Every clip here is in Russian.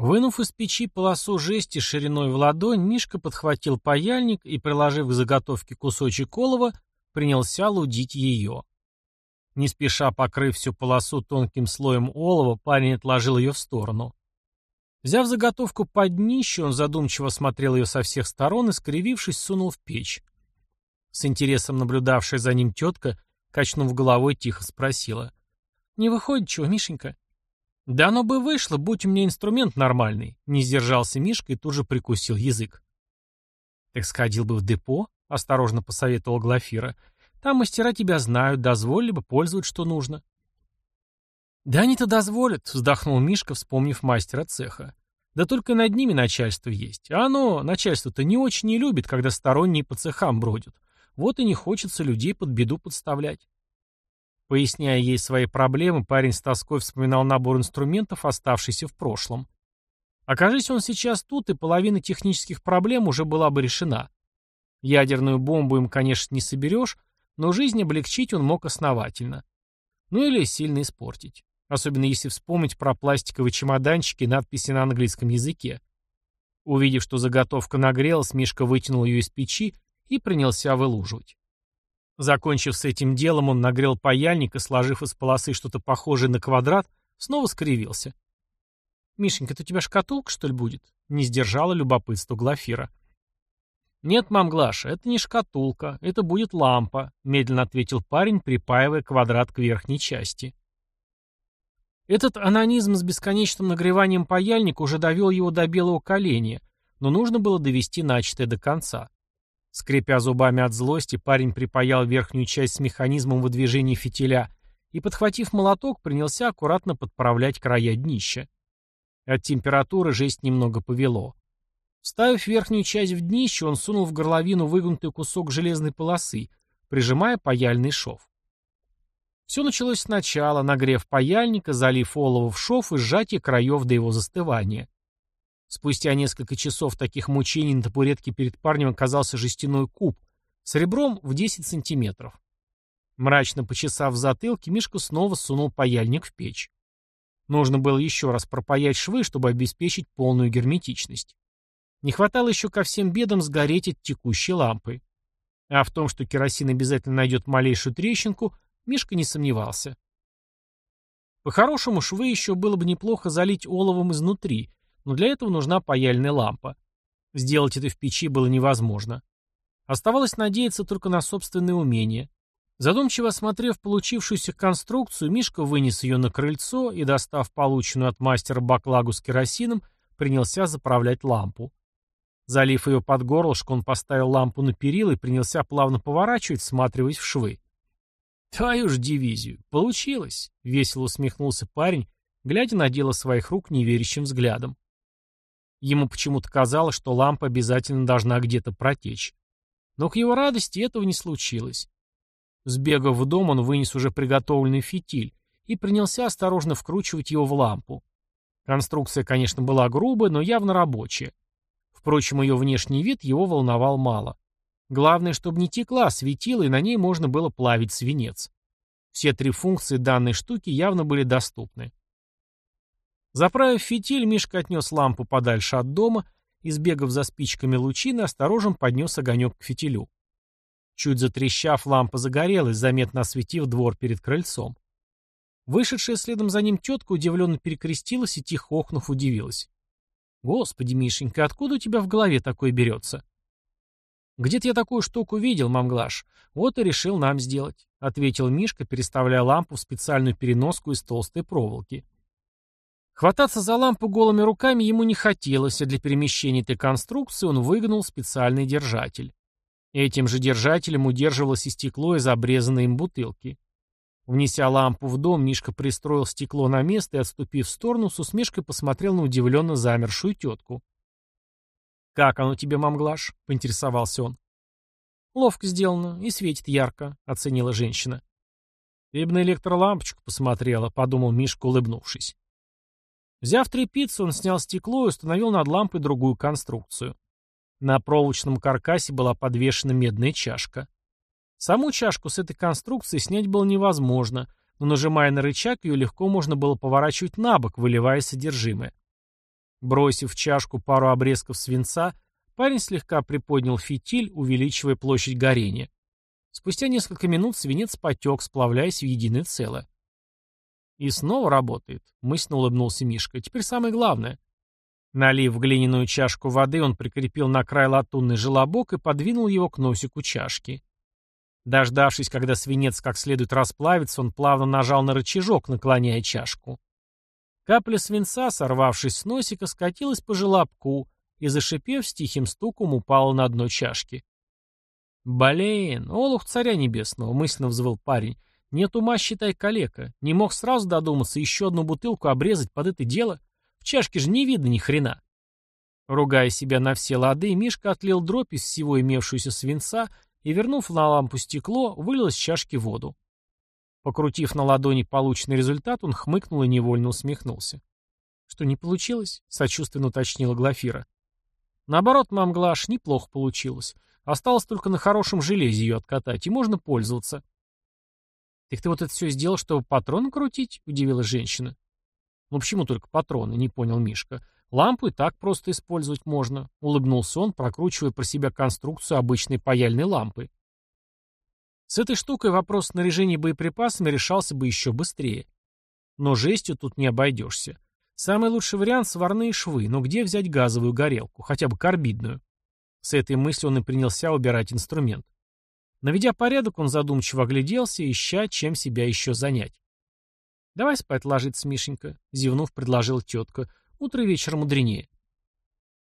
Вынув из печи полосу жести шириной в ладонь, Мишка подхватил паяльник и, приложив к заготовке кусочек олова, принялся лудить ее. Не спеша покрыв всю полосу тонким слоем олова, парень отложил ее в сторону. Взяв заготовку под днище, он задумчиво смотрел ее со всех сторон и, скривившись, сунул в печь. С интересом наблюдавшая за ним тетка, качнув головой, тихо спросила. «Не выходит чего, Мишенька?» «Да оно бы вышло, будь у меня инструмент нормальный», — не сдержался Мишка и тут же прикусил язык. «Так сходил бы в депо», — осторожно посоветовал Глафира. «Там мастера тебя знают, дозволили бы пользовать, что нужно». «Да они-то дозволят», — вздохнул Мишка, вспомнив мастера цеха. «Да только над ними начальство есть. А оно, начальство-то, не очень не любит, когда сторонние по цехам бродят. Вот и не хочется людей под беду подставлять». Поясняя ей свои проблемы, парень с тоской вспоминал набор инструментов, оставшийся в прошлом. Окажись он сейчас тут, и половина технических проблем уже была бы решена. Ядерную бомбу им, конечно, не соберешь, но жизнь облегчить он мог основательно. Ну или сильно испортить. Особенно если вспомнить про пластиковые чемоданчики и надписи на английском языке. Увидев, что заготовка нагрелась, Мишка вытянул ее из печи и принялся вылуживать. Закончив с этим делом, он нагрел паяльник и, сложив из полосы что-то похожее на квадрат, снова скривился. «Мишенька, это у тебя шкатулка, что ли, будет?» — не сдержала любопытство Глафира. «Нет, мам Глаша, это не шкатулка, это будет лампа», — медленно ответил парень, припаивая квадрат к верхней части. Этот анонизм с бесконечным нагреванием паяльника уже довел его до белого коленя, но нужно было довести начатое до конца. Скрипя зубами от злости, парень припаял верхнюю часть с механизмом выдвижения фитиля и, подхватив молоток, принялся аккуратно подправлять края днища. От температуры жесть немного повело. Вставив верхнюю часть в днище, он сунул в горловину выгнутый кусок железной полосы, прижимая паяльный шов. Все началось сначала, нагрев паяльника, залив олово в шов и сжатие краев до его застывания. Спустя несколько часов таких мучений на табуретке перед парнем оказался жестяной куб с ребром в 10 сантиметров. Мрачно почесав в затылке, Мишка снова сунул паяльник в печь. Нужно было еще раз пропаять швы, чтобы обеспечить полную герметичность. Не хватало еще ко всем бедам сгореть от текущей лампы. А в том, что керосин обязательно найдет малейшую трещинку, Мишка не сомневался. По-хорошему, швы еще было бы неплохо залить оловом изнутри, но для этого нужна паяльная лампа. Сделать это в печи было невозможно. Оставалось надеяться только на собственное умение. Задумчиво осмотрев получившуюся конструкцию, Мишка вынес ее на крыльцо и, достав полученную от мастера баклагу с керосином, принялся заправлять лампу. Залив ее под горлышко, он поставил лампу на перила и принялся плавно поворачивать, всматриваясь в швы. «Твою ж дивизию! Получилось!» — весело усмехнулся парень, глядя на дело своих рук неверящим взглядом. Ему почему-то казалось, что лампа обязательно должна где-то протечь. Но к его радости этого не случилось. Сбегав в дом, он вынес уже приготовленный фитиль и принялся осторожно вкручивать его в лампу. Конструкция, конечно, была грубая, но явно рабочая. Впрочем, ее внешний вид его волновал мало. Главное, чтобы не текла, светила, и на ней можно было плавить свинец. Все три функции данной штуки явно были доступны. Заправив фитиль, Мишка отнес лампу подальше от дома и, за спичками лучины, осторожно поднес огонек к фитилю. Чуть затрещав, лампа загорелась, заметно осветив двор перед крыльцом. Вышедшая следом за ним тетка удивленно перекрестилась и, тихо охнув, удивилась. «Господи, Мишенька, откуда у тебя в голове такое берется?» «Где-то я такую штуку видел, мамглаш. Вот и решил нам сделать», — ответил Мишка, переставляя лампу в специальную переноску из толстой проволоки. Хвататься за лампу голыми руками ему не хотелось, а для перемещения этой конструкции он выгнул специальный держатель. Этим же держателем удерживалось и стекло из обрезанной им бутылки. Внеся лампу в дом, Мишка пристроил стекло на место и, отступив в сторону, с усмешкой посмотрел на удивленно замершую тетку. «Как оно тебе, мамглаш?» — поинтересовался он. «Ловко сделано и светит ярко», — оценила женщина. «Ты бы на электролампочку посмотрела», — подумал Мишка, улыбнувшись. Взяв трепицу, он снял стекло и установил над лампой другую конструкцию. На проволочном каркасе была подвешена медная чашка. Саму чашку с этой конструкции снять было невозможно, но нажимая на рычаг, ее легко можно было поворачивать на бок, выливая содержимое. Бросив в чашку пару обрезков свинца, парень слегка приподнял фитиль, увеличивая площадь горения. Спустя несколько минут свинец потек, сплавляясь в единое целое. «И снова работает», — мысленно улыбнулся Мишка. «Теперь самое главное». Налив в глиняную чашку воды, он прикрепил на край латунный желобок и подвинул его к носику чашки. Дождавшись, когда свинец как следует расплавится, он плавно нажал на рычажок, наклоняя чашку. Капля свинца, сорвавшись с носика, скатилась по желобку и, зашипев, с тихим стуком упала на дно чашки. «Блин, олух царя небесного!» — мысленно взвыл парень. «Нет ума, считай, калека. Не мог сразу додуматься еще одну бутылку обрезать под это дело? В чашке же не видно ни хрена!» Ругая себя на все лады, Мишка отлил дробь из всего имевшуюся свинца и, вернув на лампу стекло, вылил из чашки воду. Покрутив на ладони полученный результат, он хмыкнул и невольно усмехнулся. «Что, не получилось?» — сочувственно уточнила Глафира. «Наоборот, мам Глаш, неплохо получилось. Осталось только на хорошем железе ее откатать, и можно пользоваться». «Так ты вот это все сделал, чтобы патроны крутить?» — удивилась женщина. «Ну почему только патроны?» — не понял Мишка. «Лампу и так просто использовать можно», — улыбнулся он, прокручивая про себя конструкцию обычной паяльной лампы. С этой штукой вопрос снаряжения боеприпасами решался бы еще быстрее. Но жестью тут не обойдешься. Самый лучший вариант — сварные швы, но где взять газовую горелку, хотя бы карбидную? С этой мыслью он и принялся убирать инструмент. Наведя порядок, он задумчиво огляделся, ища, чем себя еще занять. «Давай спать ложиться, Мишенька», — зевнув, предложила тетка. «Утро и вечер мудренее».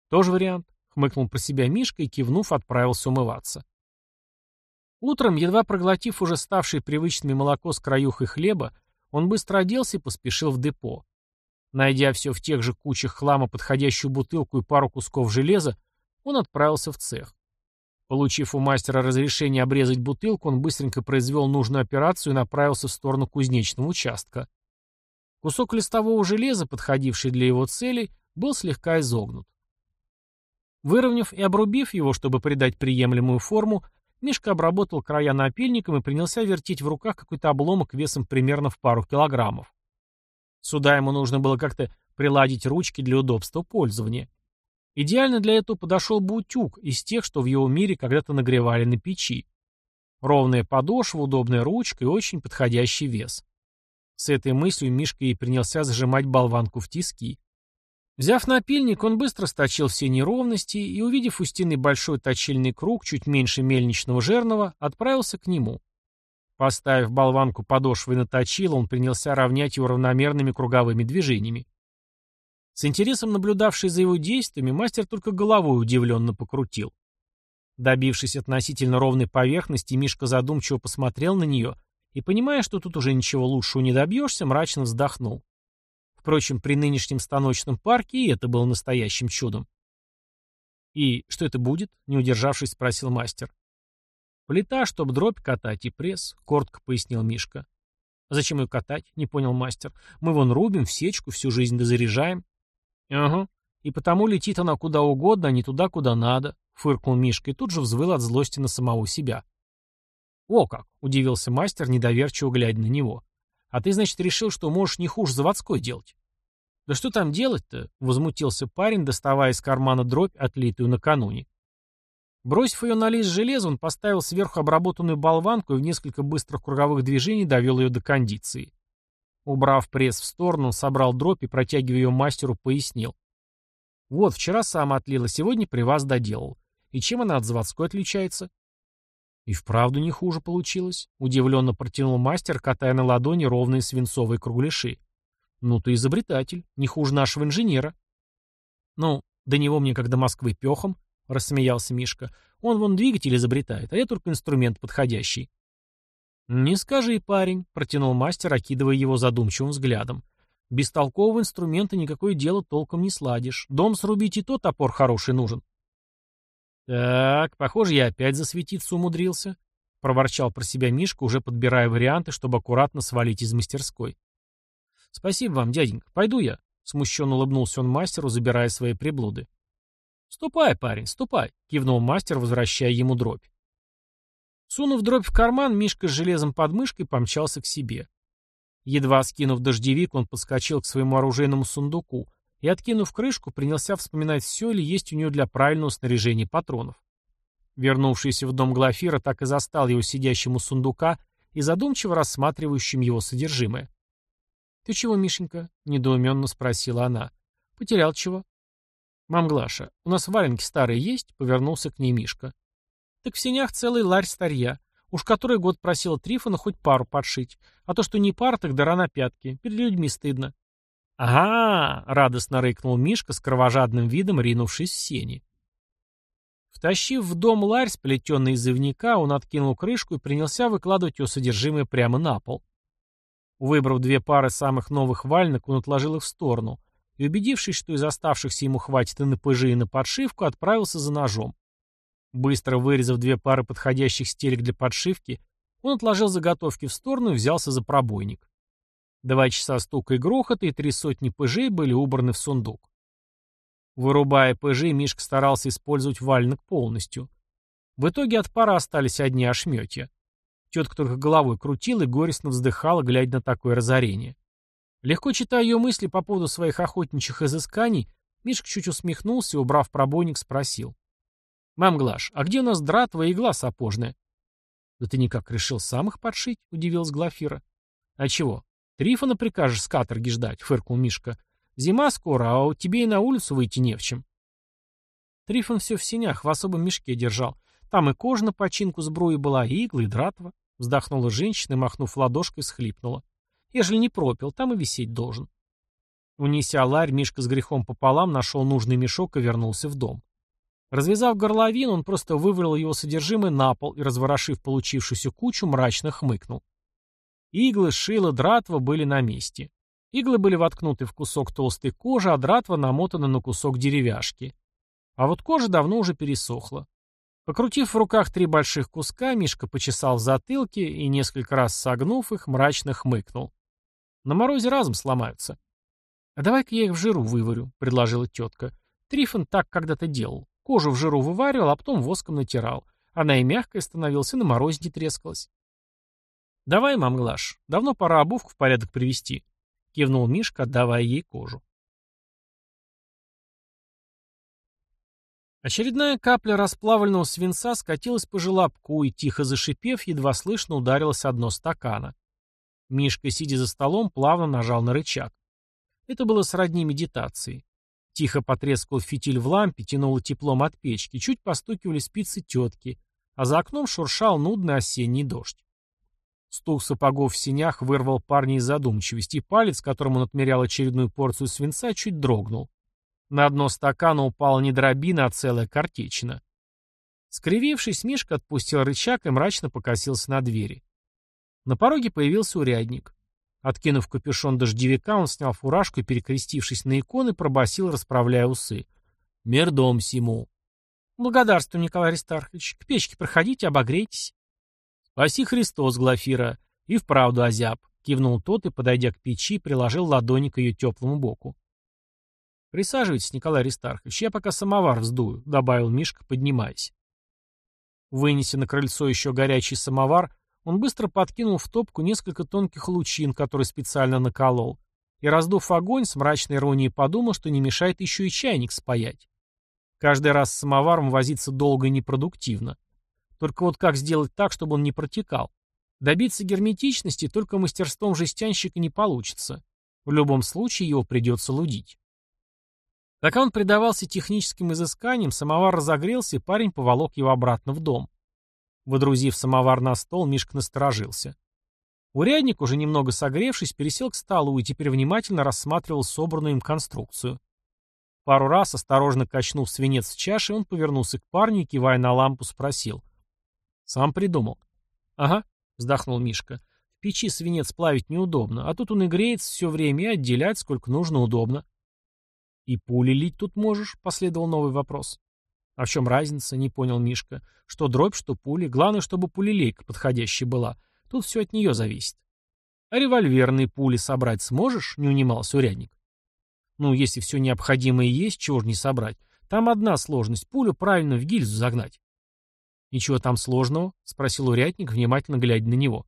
«Тоже вариант», — хмыкнул про себя Мишка и, кивнув, отправился умываться. Утром, едва проглотив уже ставший привычными молоко с краюхой хлеба, он быстро оделся и поспешил в депо. Найдя все в тех же кучах хлама подходящую бутылку и пару кусков железа, он отправился в цех. Получив у мастера разрешение обрезать бутылку, он быстренько произвел нужную операцию и направился в сторону кузнечного участка. Кусок листового железа, подходивший для его цели, был слегка изогнут. Выровняв и обрубив его, чтобы придать приемлемую форму, Мишка обработал края напильником и принялся вертеть в руках какой-то обломок весом примерно в пару килограммов. Сюда ему нужно было как-то приладить ручки для удобства пользования. Идеально для этого подошел бы утюг из тех, что в его мире когда-то нагревали на печи. Ровная подошва, удобная ручка и очень подходящий вес. С этой мыслью Мишка и принялся зажимать болванку в тиски. Взяв напильник, он быстро сточил все неровности и, увидев у стены большой точильный круг, чуть меньше мельничного жерного, отправился к нему. Поставив болванку подошвой на точило, он принялся равнять его равномерными круговыми движениями. С интересом наблюдавший за его действиями, мастер только головой удивленно покрутил. Добившись относительно ровной поверхности, Мишка задумчиво посмотрел на нее и, понимая, что тут уже ничего лучшего не добьешься, мрачно вздохнул. Впрочем, при нынешнем станочном парке и это было настоящим чудом. «И что это будет?» — не удержавшись, спросил мастер. «Плита, чтоб дробь катать и пресс», — коротко пояснил Мишка. «Зачем ее катать?» — не понял мастер. «Мы вон рубим в сечку, всю жизнь дозаряжаем». «Ага. И потому летит она куда угодно, а не туда, куда надо», — фыркнул Мишка и тут же взвыл от злости на самого себя. «О как!» — удивился мастер, недоверчиво глядя на него. «А ты, значит, решил, что можешь не хуже заводской делать?» «Да что там делать-то?» — возмутился парень, доставая из кармана дробь, отлитую накануне. Бросив ее на лист железа, он поставил сверху обработанную болванку и в несколько быстрых круговых движений довел ее до кондиции. Убрав пресс в сторону, он собрал дробь и, протягивая ее мастеру, пояснил. «Вот, вчера сам отлил, а сегодня при вас доделал. И чем она от заводской отличается?» «И вправду не хуже получилось», — удивленно протянул мастер, катая на ладони ровные свинцовые кругляши. «Ну ты изобретатель, не хуже нашего инженера». «Ну, до него мне как до Москвы пехом», — рассмеялся Мишка. «Он вон двигатель изобретает, а я только инструмент подходящий». «Не скажи, парень», — протянул мастер, окидывая его задумчивым взглядом. «Без толкового инструмента никакое дело толком не сладишь. Дом срубить и то топор хороший нужен». «Так, похоже, я опять засветиться умудрился», — проворчал про себя Мишка, уже подбирая варианты, чтобы аккуратно свалить из мастерской. «Спасибо вам, дяденька. Пойду я», — смущенно улыбнулся он мастеру, забирая свои приблуды. «Ступай, парень, ступай», — кивнул мастер, возвращая ему дробь. Сунув дробь в карман, Мишка с железом под мышкой помчался к себе. Едва скинув дождевик, он подскочил к своему оружейному сундуку и, откинув крышку, принялся вспоминать, все ли есть у нее для правильного снаряжения патронов. Вернувшийся в дом Глафира так и застал его сидящим у сундука и задумчиво рассматривающим его содержимое. «Ты чего, Мишенька?» — недоуменно спросила она. «Потерял чего?» «Мам Глаша, у нас валенки старые есть?» — повернулся к ней Мишка. «Так в сенях целый ларь старья. Уж который год просила Трифона хоть пару подшить. А то, что не пара, так дыра на пятки. Перед людьми стыдно». «Ага!» — радостно рыкнул Мишка с кровожадным видом, ринувшись в сени. Втащив в дом ларь, сплетенный из ивника, он откинул крышку и принялся выкладывать его содержимое прямо на пол. Выбрав две пары самых новых вальнок, он отложил их в сторону и, убедившись, что из оставшихся ему хватит и на пыжи, и на подшивку, отправился за ножом. Быстро вырезав две пары подходящих стелек для подшивки, он отложил заготовки в сторону и взялся за пробойник. Два часа стука и грохота и три сотни пыжей были убраны в сундук. Вырубая ПЖ, Мишка старался использовать вальник полностью. В итоге от пара остались одни ошметья. Тетка только головой крутила и горестно вздыхала, глядя на такое разорение. Легко читая ее мысли по поводу своих охотничьих изысканий, Мишка чуть усмехнулся и, убрав пробойник, спросил. «Мам Глаш, а где у нас дратовая игла сапожная?» «Да ты никак решил сам их подшить?» — удивилась Глафира. «А чего? Трифона прикажешь с каторги ждать?» — фыркнул Мишка. Зима скоро, а у тебе и на улицу выйти не в чем. Трифон все в синях, в особом мешке держал. Там и кожа на починку сбруи была, и иглы, и дратва. Вздохнула женщина и, махнув ладошкой, схлипнула. Ежели не пропил, там и висеть должен. Унеся ларь, Мишка с грехом пополам нашел нужный мешок и вернулся в дом. Развязав горловину, он просто вывалил его содержимое на пол и, разворошив получившуюся кучу, мрачно хмыкнул. Иглы, шило, дратва были на месте. Иглы были воткнуты в кусок толстой кожи, а дратва намотана на кусок деревяшки. А вот кожа давно уже пересохла. Покрутив в руках три больших куска, Мишка почесал в затылке и, несколько раз согнув их, мрачно хмыкнул. На морозе разом сломаются. «А давай-ка я их в жиру выварю», — предложила тетка. Трифон так когда-то делал. Кожу в жиру вываривал, а потом воском натирал. Она и мягкая становилась, и на морозе не трескалась. «Давай, мам Глаш, давно пора обувку в порядок привести кивнул Мишка, отдавая ей кожу. Очередная капля расплавленного свинца скатилась по желобку и, тихо зашипев, едва слышно ударилось одно стакана. Мишка, сидя за столом, плавно нажал на рычаг. Это было сродни медитации. Тихо потрескал фитиль в лампе, тянуло теплом от печки, чуть постукивали спицы тетки, а за окном шуршал нудный осенний дождь. Стук сапогов в синях вырвал парня из задумчивости, палец, которым он отмерял очередную порцию свинца, чуть дрогнул. На дно стакана упала не дробина, а целая картечина. Скривившись, Мишка отпустил рычаг и мрачно покосился на двери. На пороге появился урядник. Откинув капюшон дождевика, он снял фуражку и, перекрестившись на иконы, пробасил, расправляя усы. «Мир дом сему!» «Благодарствую, Николай Аристархович. К печке проходите, обогрейтесь». «Спаси Христос, Глафира, и вправду озяб», — кивнул тот и, подойдя к печи, приложил ладони к ее теплому боку. «Присаживайтесь, Николай Аристархович, я пока самовар вздую», — добавил Мишка, поднимаясь. Вынеся на крыльцо еще горячий самовар, он быстро подкинул в топку несколько тонких лучин, которые специально наколол, и, раздув огонь, с мрачной иронией подумал, что не мешает еще и чайник спаять. Каждый раз с самоваром возиться долго и непродуктивно. Только вот как сделать так, чтобы он не протекал? Добиться герметичности только мастерством жестянщика не получится. В любом случае его придется лудить. Пока он предавался техническим изысканиям, самовар разогрелся, и парень поволок его обратно в дом. Водрузив самовар на стол, Мишка насторожился. Урядник, уже немного согревшись, пересел к столу и теперь внимательно рассматривал собранную им конструкцию. Пару раз, осторожно качнув свинец в чаше, он повернулся к парню и, кивая на лампу, спросил. Сам придумал. Ага, вздохнул Мишка. В печи свинец плавить неудобно, а тут он и греется все время и отделять сколько нужно удобно. И пули лить тут можешь? Последовал новый вопрос. А в чем разница? Не понял Мишка. Что дробь, что пули. Главное, чтобы пулелейка подходящая была. Тут все от нее зависит. А револьверные пули собрать сможешь? Не унимался урядник. Ну, если все необходимое есть, чего же не собрать? Там одна сложность. Пулю правильно в гильзу загнать. «Ничего там сложного?» — спросил урядник, внимательно глядя на него.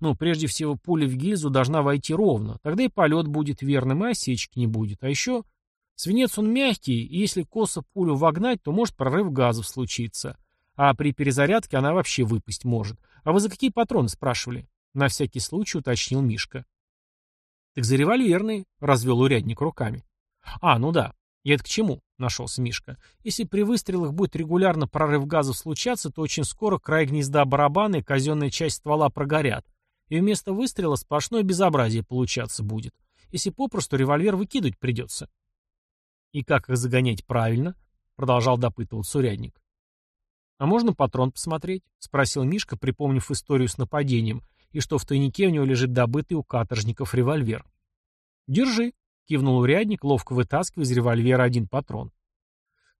«Ну, прежде всего, пуля в гильзу должна войти ровно. Тогда и полет будет верным, и осечки не будет. А еще Свинец он мягкий, и если косо пулю вогнать, то может прорыв газов случиться. А при перезарядке она вообще выпасть может. А вы за какие патроны спрашивали? На всякий случай уточнил Мишка. Так за револьверные, развел урядник руками. А, ну да. И это к чему? Нашелся Мишка. Если при выстрелах будет регулярно прорыв газов случаться, то очень скоро край гнезда барабана и казенная часть ствола прогорят. И вместо выстрела сплошное безобразие получаться будет. Если попросту револьвер выкидывать придется. И как их загонять правильно? Продолжал допытываться урядник. «А можно патрон посмотреть?» — спросил Мишка, припомнив историю с нападением, и что в тайнике у него лежит добытый у каторжников револьвер. «Держи», — кивнул урядник, ловко вытаскивая из револьвера один патрон.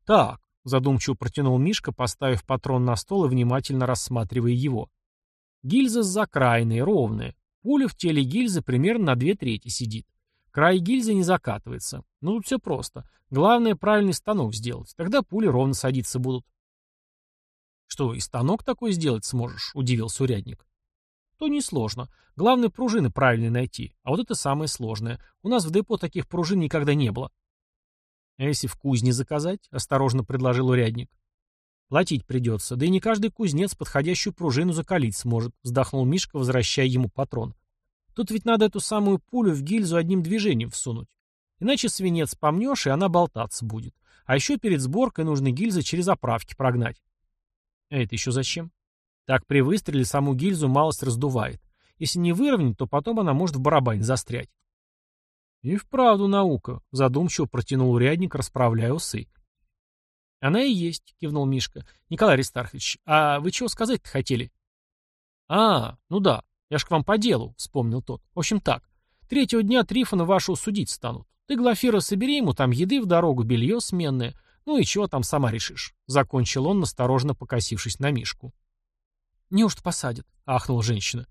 «Так», — задумчиво протянул Мишка, поставив патрон на стол и внимательно рассматривая его. «Гильза с закраиной, ровная. Пуля в теле гильзы примерно на две трети сидит. Край гильзы не закатывается. Ну, тут все просто. Главное, правильный станок сделать. Тогда пули ровно садиться будут. «Что, и станок такой сделать сможешь?» — удивился урядник. «То несложно. Главное, пружины правильные найти. А вот это самое сложное. У нас в депо таких пружин никогда не было». «А если в кузне заказать?» — осторожно предложил урядник. «Платить придется. Да и не каждый кузнец подходящую пружину закалить сможет», — вздохнул Мишка, возвращая ему патрон. «Тут ведь надо эту самую пулю в гильзу одним движением всунуть. Иначе свинец помнешь, и она болтаться будет. А еще перед сборкой нужно гильзы через оправки прогнать. А это еще зачем? Так при выстреле саму гильзу малость раздувает. Если не выровнять, то потом она может в барабане застрять. И вправду наука, задумчиво протянул урядник, расправляя усы. Она и есть, кивнул Мишка. Николай Аристархович, а вы чего сказать-то хотели? А, ну да, я ж к вам по делу, вспомнил тот. В общем так, третьего дня Трифона вашего судить станут. Ты, Глафира, собери ему там еды в дорогу, белье сменное, ну и чего там сама решишь. Закончил он, насторожно покосившись на Мишку. «Неужто посадят?» — ахнула женщина.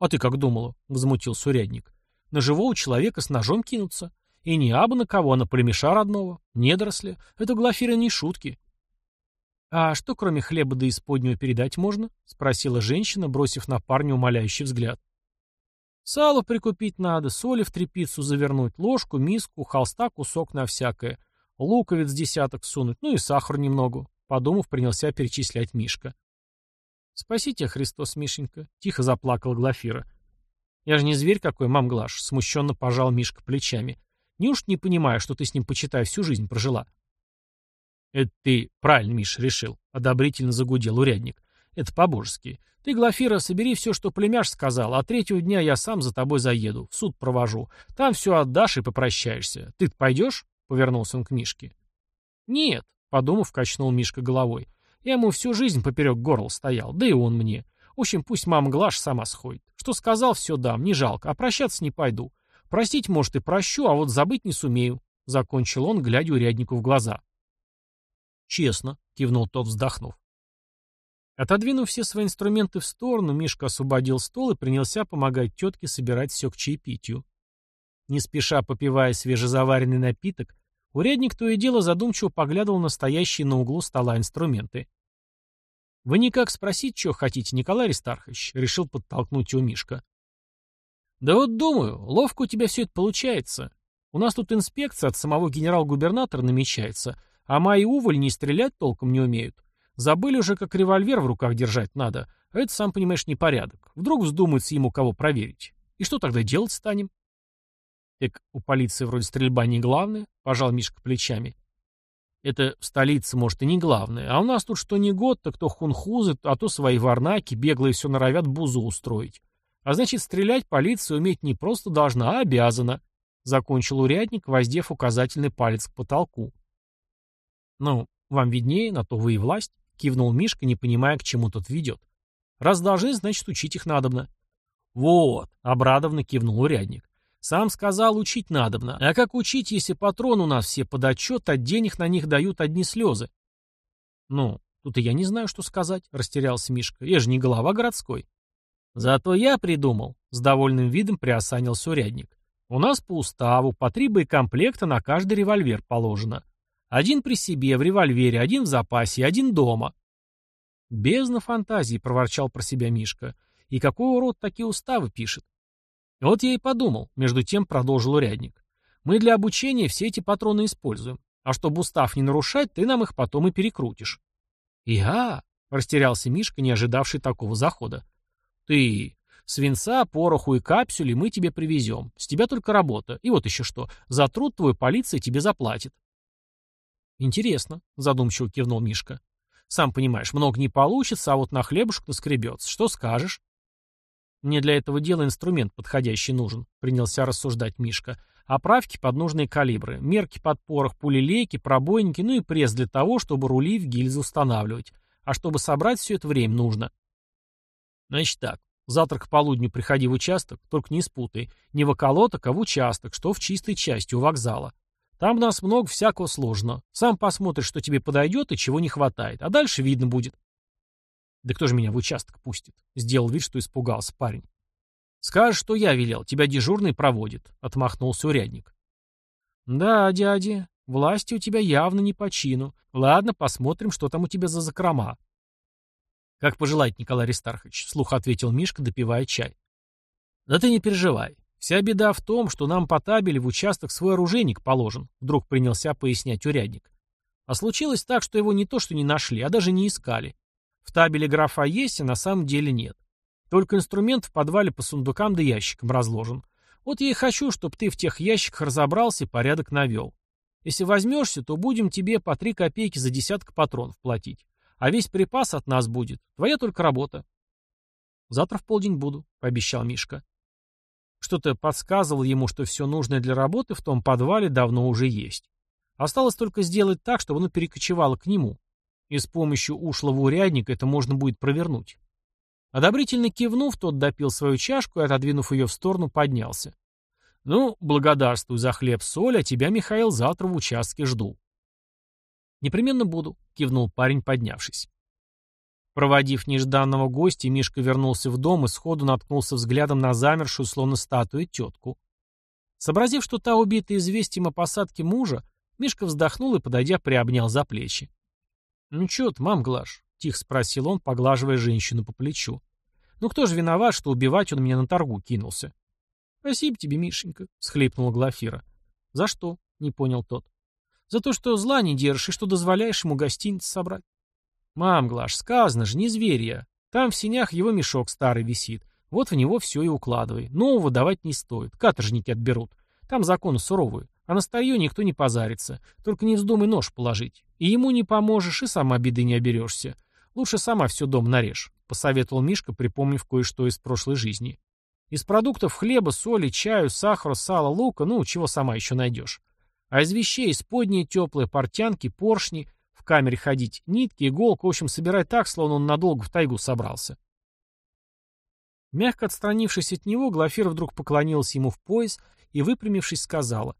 «А ты как думала?» — возмутился урядник. «На живого человека с ножом кинуться. И не абы на кого, а на племеша родного. Недоросля. Это Глафира не шутки». «А что, кроме хлеба да исподнего, передать можно?» — спросила женщина, бросив на парня умоляющий взгляд. «Сало прикупить надо, соли в трепицу завернуть, ложку, миску, холста, кусок на всякое. Луковиц десяток сунуть, ну и сахар немного. Подумав, принялся перечислять Мишка. «Спасите, Христос, Мишенька!» — тихо заплакала Глафира. «Я же не зверь какой, мам Глаш!» — смущенно пожал Мишка плечами. «Неужто не понимаю, что ты с ним, почитай, всю жизнь прожила?» «Это ты правильно, Миш, решил», — одобрительно загудел урядник. «Это по-божески. Ты, Глафира, собери все, что племяш сказал, а третьего дня я сам за тобой заеду, в суд провожу. Там все отдашь и попрощаешься. Ты-то пойдешь?» Повернулся он к Мишке. «Нет», — подумав, качнул Мишка головой. «Я ему всю жизнь поперек горла стоял, да и он мне. В общем, пусть мама Глаш сама сходит. Что сказал, все дам, не жалко, а прощаться не пойду. Простить, может, и прощу, а вот забыть не сумею», — закончил он, глядя уряднику в глаза. «Честно», — кивнул тот, вздохнув. Отодвинув все свои инструменты в сторону, Мишка освободил стол и принялся помогать тетке собирать все к чаепитию. Не спеша попивая свежезаваренный напиток, Урядник то и дело задумчиво поглядывал на стоящие на углу стола инструменты. «Вы никак спросить, что хотите, Николай Аристархович?» — решил подтолкнуть его Мишка. «Да вот думаю, ловко у тебя все это получается. У нас тут инспекция от самого генерал-губернатора намечается, а мои увольни стрелять толком не умеют. Забыли уже, как револьвер в руках держать надо, а это, сам понимаешь, непорядок. Вдруг вздумается ему кого проверить. И что тогда делать станем?» «Так у полиции вроде стрельба не главная», — пожал Мишка плечами. «Это в столице, может, и не главное. А у нас тут что не год, то кто хунхузы, а то свои варнаки, беглые все норовят бузу устроить. А значит, стрелять полиция уметь не просто должна, а обязана», — закончил урядник, воздев указательный палец к потолку. «Ну, вам виднее, на то вы и власть», — кивнул Мишка, не понимая, к чему тут ведет. «Раз должны, значит, учить их надобно». «Вот», — обрадованно кивнул урядник. Сам сказал, учить надобно. А как учить, если патрон у нас все под отчет, а денег на них дают одни слезы? Ну, тут и я не знаю, что сказать, растерялся Мишка. Я же не голова городской. Зато я придумал, с довольным видом приосанился урядник. У нас по уставу по три боекомплекта на каждый револьвер положено. Один при себе, в револьвере, один в запасе, один дома. Бездна фантазии, проворчал про себя Мишка. И какой урод такие уставы пишет? Вот я и подумал, между тем продолжил урядник. Мы для обучения все эти патроны используем. А чтобы устав не нарушать, ты нам их потом и перекрутишь. Я? Растерялся Мишка, не ожидавший такого захода. Ты... Свинца, пороху и капсюли мы тебе привезем. С тебя только работа. И вот еще что. За труд твою полиция тебе заплатит. Интересно, задумчиво кивнул Мишка. Сам понимаешь, много не получится, а вот на хлебушек наскребется. Что скажешь? Мне для этого дела инструмент подходящий нужен, принялся рассуждать Мишка. Оправки под нужные калибры, мерки под порох, пулелейки, пробойники, ну и пресс для того, чтобы рули в гильзы устанавливать. А чтобы собрать все это время нужно. Значит так, Завтра к полудню приходи в участок, только не спутай. Не в околоток, а в участок, что в чистой части, у вокзала. Там у нас много всякого сложного. Сам посмотришь, что тебе подойдет и чего не хватает. А дальше видно будет. Да кто же меня в участок пустит? Сделал вид, что испугался парень. Скажешь, что я велел, тебя дежурный проводит, отмахнулся урядник. Да, дядя, власти у тебя явно не по чину. Ладно, посмотрим, что там у тебя за закрома. «Как пожелать, Николай Аристархович», — слух ответил Мишка, допивая чай. «Да ты не переживай. Вся беда в том, что нам по табели в участок свой оружейник положен», — вдруг принялся пояснять урядник. А случилось так, что его не то что не нашли, а даже не искали. В табеле графа есть, а на самом деле нет. Только инструмент в подвале по сундукам да ящикам разложен. Вот я и хочу, чтобы ты в тех ящиках разобрался и порядок навел. Если возьмешься, то будем тебе по три копейки за десяток патронов платить. А весь припас от нас будет. Твоя только работа. Завтра в полдень буду, пообещал Мишка. Что-то подсказывало ему, что все нужное для работы в том подвале давно уже есть. Осталось только сделать так, чтобы оно перекочевало к нему. И с помощью ушлого урядника это можно будет провернуть. Одобрительно кивнув, тот допил свою чашку и, отодвинув ее в сторону, поднялся. «Ну, благодарствуй за хлеб-соль, а тебя, Михаил, завтра в участке жду». «Непременно буду», — кивнул парень, поднявшись. Проводив нежданного гостя, Мишка вернулся в дом и сходу наткнулся взглядом на замершую, словно статую, тетку. Сообразив, что та убита известием о посадке мужа, Мишка вздохнул и, подойдя, приобнял за плечи. «Ну чё ты, мам Глаш?» — тихо спросил он, поглаживая женщину по плечу. «Ну кто же виноват, что убивать он меня на торгу кинулся?» «Спасибо тебе, Мишенька», — схлипнула Глафира. «За что?» — не понял тот. За то, что зла не держишь и что дозволяешь ему гостиниц собрать. Мам, Глаш, сказано же, не зверь я. Там в синях его мешок старый висит. Вот в него все и укладывай. Нового давать не стоит. Каторжники отберут. Там законы суровые. А на старье никто не позарится. Только не вздумай нож положить. И ему не поможешь, и сама беды не оберешься. Лучше сама все дом нарежь, — посоветовал Мишка, припомнив кое-что из прошлой жизни. Из продуктов хлеба, соли, чаю, сахара, сала, лука, ну, чего сама еще найдешь. А из вещей сподние теплые, портянки, поршни, в камере ходить, нитки, иголку, в общем, собирать так, словно он надолго в тайгу собрался. Мягко отстранившись от него, Глафира вдруг поклонилась ему в пояс и, выпрямившись, сказала.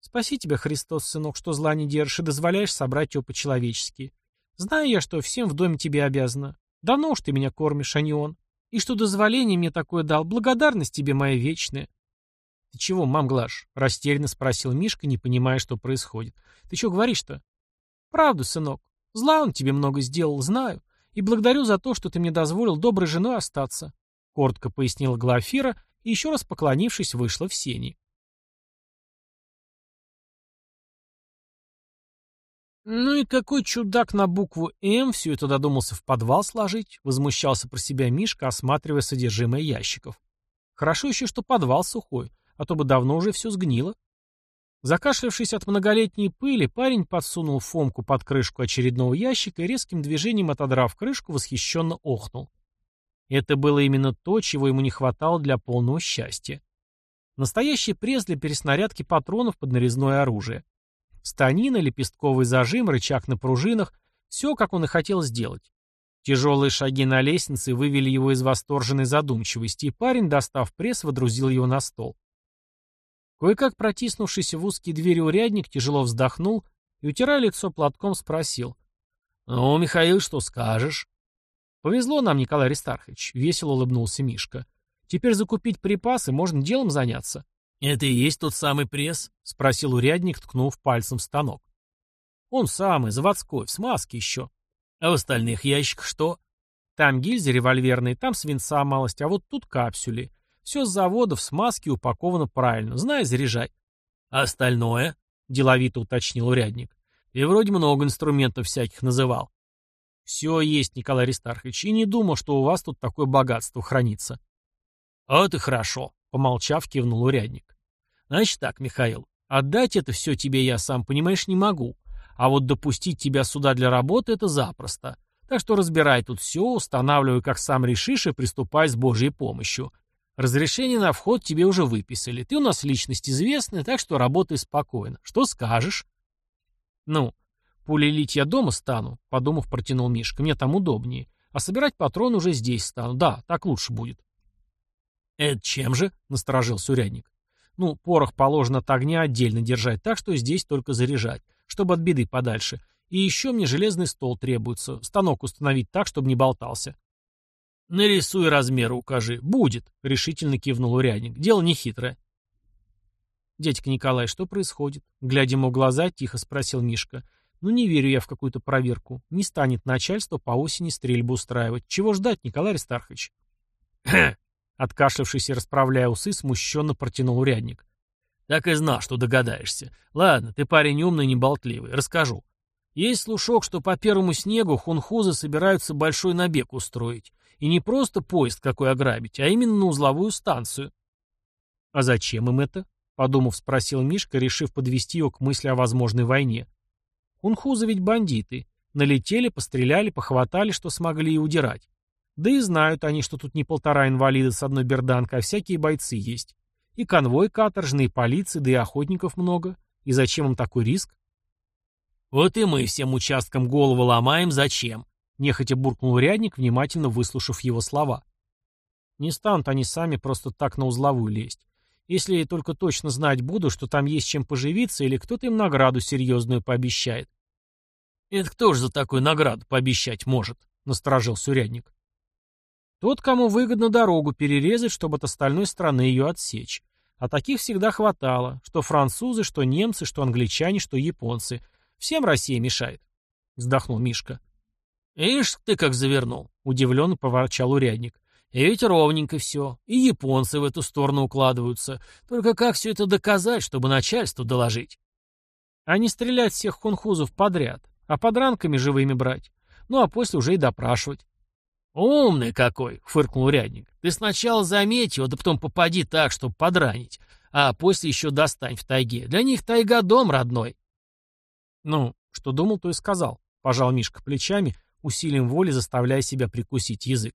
«Спаси тебя, Христос, сынок, что зла не держишь и дозволяешь собрать его по-человечески. Знаю я, что всем в доме тебе обязана. Давно уж ты меня кормишь, а не он. И что дозволение мне такое дал, благодарность тебе моя вечная. «Ты чего, мам Глаш?» — растерянно спросил Мишка, не понимая, что происходит. «Ты что говоришь-то?» «Правду, сынок. Зла он тебе много сделал, знаю. И благодарю за то, что ты мне дозволил доброй женой остаться», — коротко пояснила Глафира и, еще раз поклонившись, вышла в сени. «Ну и какой чудак на букву «М» все это додумался в подвал сложить?» — возмущался про себя Мишка, осматривая содержимое ящиков. «Хорошо еще, что подвал сухой а то бы давно уже все сгнило. Закашлявшись от многолетней пыли, парень подсунул Фомку под крышку очередного ящика и резким движением, отодрав крышку, восхищенно охнул. Это было именно то, чего ему не хватало для полного счастья. Настоящий пресс для переснарядки патронов под нарезное оружие. Станина, лепестковый зажим, рычаг на пружинах — все, как он и хотел сделать. Тяжелые шаги на лестнице вывели его из восторженной задумчивости, и парень, достав пресс, водрузил его на стол. Кое-как протиснувшись в узкие двери урядник тяжело вздохнул и, утирая лицо платком, спросил. «Ну, Михаил, что скажешь?» «Повезло нам, Николай Аристархович», — весело улыбнулся Мишка. «Теперь закупить припасы, можно делом заняться». «Это и есть тот самый пресс?» — спросил урядник, ткнув пальцем в станок. «Он самый, заводской, в смазке еще». «А в остальных ящиках что?» «Там гильзы револьверные, там свинца малость, а вот тут капсюли. Все с заводов, смазки упаковано правильно. Знай, заряжай. А остальное? Деловито уточнил урядник. Ты вроде много инструментов всяких называл. Все есть, Николай Аристархович, и не думал, что у вас тут такое богатство хранится. Вот и хорошо, помолчав, кивнул урядник. Значит так, Михаил, отдать это все тебе я сам, понимаешь, не могу. А вот допустить тебя сюда для работы — это запросто. Так что разбирай тут все, устанавливай, как сам решишь, и приступай с Божьей помощью. Разрешение на вход тебе уже выписали. Ты у нас личность известная, так что работай спокойно. Что скажешь? Ну, пули лить я дома стану, подумав, протянул Мишка. Мне там удобнее. А собирать патроны уже здесь стану. Да, так лучше будет. Это чем же? Насторожился урядник. Ну, порох положено от огня отдельно держать, так что здесь только заряжать, чтобы от беды подальше. И еще мне железный стол требуется, станок установить так, чтобы не болтался. «Нарисуй размеры, укажи. Будет», — решительно кивнул урядник. «Дело не хитрое». «Дядька Николай, что происходит?» Глядя ему в глаза, тихо спросил Мишка. «Ну не верю я в какую-то проверку. Не станет начальство по осени стрельбу устраивать. Чего ждать, Николай Аристархович?» Откашлявшись и расправляя усы, смущенно протянул урядник. «Так и знал, что догадаешься. Ладно, ты парень умный, не болтливый. Расскажу. Есть слушок, что по первому снегу хунхузы собираются большой набег устроить. И не просто поезд какой ограбить, а именно узловую станцию. «А зачем им это?» — подумав, спросил Мишка, решив подвести его к мысли о возможной войне. «Хунхузы ведь бандиты. Налетели, постреляли, похватали, что смогли, и удирать. Да и знают они, что тут не полтора инвалида с одной берданкой, а всякие бойцы есть. И конвой каторжный, и полиции, да и охотников много. И зачем им такой риск? Вот и мы всем участкам голову ломаем, зачем? Нехотя буркнул урядник, внимательно выслушав его слова. Не станут они сами просто так на узловую лезть. Если только точно знать буду, что там есть чем поживиться, или кто-то им награду серьезную пообещает. «Это кто же за такую награду пообещать может?» — насторожился урядник. Тот, кому выгодно дорогу перерезать, чтобы от остальной страны ее отсечь. А таких всегда хватало. Что французы, что немцы, что англичане, что японцы. Всем Россия мешает. Вздохнул Мишка. «Ишь ты как завернул!» — удивленно поворчал урядник. «И ведь ровненько все. И японцы в эту сторону укладываются. Только как все это доказать, чтобы начальству доложить?» «А не стрелять всех хунхузов подряд, а подранками живыми брать. Ну, а после уже и допрашивать». «Умный какой!» — фыркнул урядник. «Ты сначала заметь его, да потом попади так, чтобы подранить, а после еще достань в тайге. Для них тайга — дом родной». «Ну, что думал, то и сказал», — пожал Мишка плечами, усилием воли заставляя себя прикусить язык.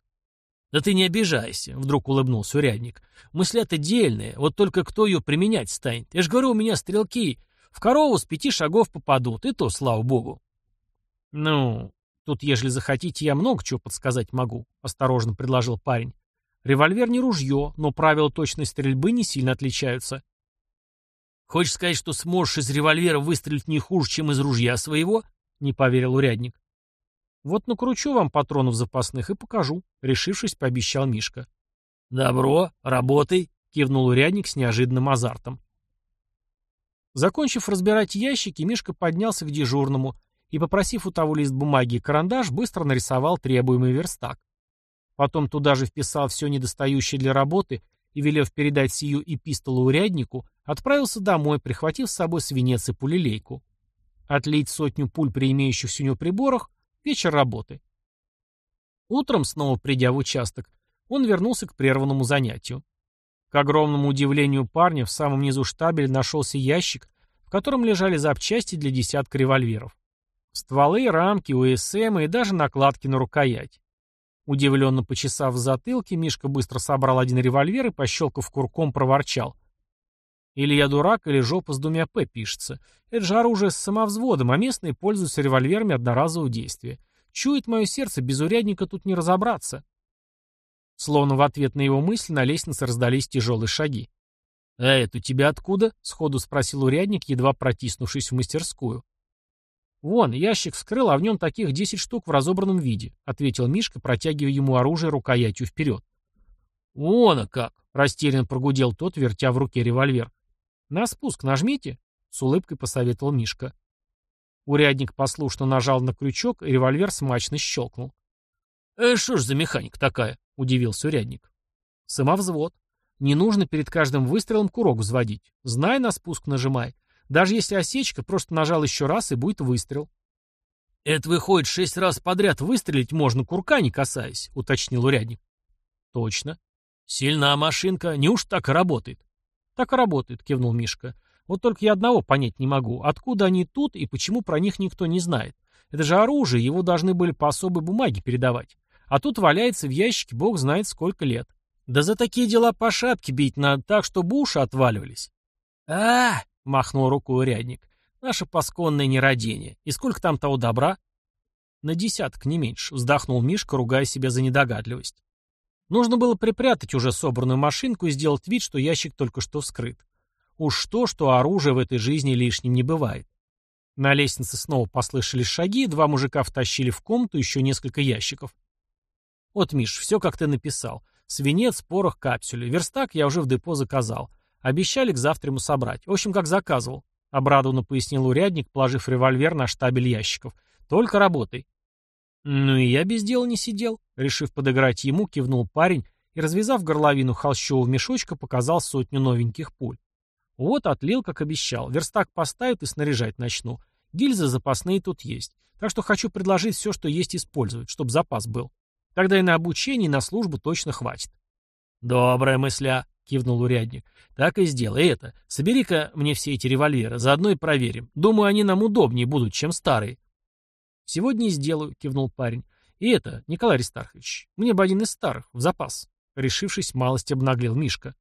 «Да ты не обижайся», — вдруг улыбнулся урядник. «Мысля-то дельная, вот только кто ее применять станет? Я же говорю, у меня стрелки. В корову с пяти шагов попадут, и то, слава богу». «Ну, тут, ежели захотите, я много чего подсказать могу», — осторожно предложил парень. «Револьвер не ружье, но правила точной стрельбы не сильно отличаются». «Хочешь сказать, что сможешь из револьвера выстрелить не хуже, чем из ружья своего?» — не поверил урядник. «Вот накручу вам патронов запасных и покажу», — решившись, пообещал Мишка. «Добро, работай», — кивнул урядник с неожиданным азартом. Закончив разбирать ящики, Мишка поднялся к дежурному и, попросив у того лист бумаги и карандаш, быстро нарисовал требуемый верстак. Потом туда же вписал все недостающее для работы и, велев передать сию эпистолу уряднику, отправился домой, прихватив с собой свинец и пулелейку. Отлить сотню пуль при имеющихся у него приборах Вечер работы. Утром, снова придя в участок, он вернулся к прерванному занятию. К огромному удивлению парня, в самом низу штабеля нашелся ящик, в котором лежали запчасти для десятка револьверов. Стволы, рамки, УСМ и даже накладки на рукоять. Удивленно почесав в затылке, Мишка быстро собрал один револьвер и, пощелкав курком, проворчал. Или я дурак, или жопа с двумя «П» пишется. Это же оружие с самовзводом, а местные пользуются револьверами одноразового действия. Чует мое сердце, без урядника тут не разобраться. Словно в ответ на его мысль на лестнице раздались тяжелые шаги. «А это у тебя откуда?» — сходу спросил урядник, едва протиснувшись в мастерскую. «Вон, ящик вскрыл, а в нем таких десять штук в разобранном виде», — ответил Мишка, протягивая ему оружие рукоятью вперед. «Вон, а как!» — растерянно прогудел тот, вертя в руке револьвер. «На спуск нажмите», — с улыбкой посоветовал Мишка. Урядник послушно нажал на крючок, и револьвер смачно щелкнул. «Э, что ж за механика такая?» — удивился урядник. «Самовзвод. Не нужно перед каждым выстрелом курок взводить. Знай, на спуск нажимай. Даже если осечка, просто нажал еще раз и будет выстрел. «Это выходит, шесть раз подряд выстрелить можно, курка не касаясь», — уточнил урядник. «Точно. Сильна машинка, неужто так и работает?» «Так и работает», — кивнул Мишка. «Вот только я одного понять не могу. Откуда они тут и почему про них никто не знает? Это же оружие, его должны были по особой бумаге передавать. А тут валяется в ящике бог знает сколько лет. Да за такие дела по шапке бить надо так, чтобы уши отваливались». «А-а-а!» — махнул рукой урядник. «Наше пасконное нерадение. И сколько там того добра?» «На десяток, не меньше», — вздохнул Мишка, ругая себя за недогадливость. Нужно было припрятать уже собранную машинку и сделать вид, что ящик только что вскрыт. Уж то, что оружие в этой жизни лишним не бывает. На лестнице снова послышались шаги, два мужика втащили в комнату еще несколько ящиков. «Вот, Миш, все как ты написал. Свинец, порох, капсюли. Верстак я уже в депо заказал. Обещали к завтра ему собрать. В общем, как заказывал», — обрадованно пояснил урядник, положив револьвер на штабель ящиков. «Только работай». «Ну и я без дела не сидел», — решив подыграть ему, кивнул парень и, развязав горловину холщового мешочка, показал сотню новеньких пуль. «Вот, отлил, как обещал. Верстак поставят и снаряжать начну. Гильзы запасные тут есть. Так что хочу предложить все, что есть использовать, чтобы запас был. Тогда и на обучение, и на службу точно хватит». «Добрая мысля», — кивнул урядник. «Так и сделай это. Собери-ка мне все эти револьверы, заодно и проверим. Думаю, они нам удобнее будут, чем старые». «Сегодня и сделаю», — кивнул парень. «И это, Николай Аристархович, мне бы один из старых, в запас». Решившись, малость обнаглел Мишка.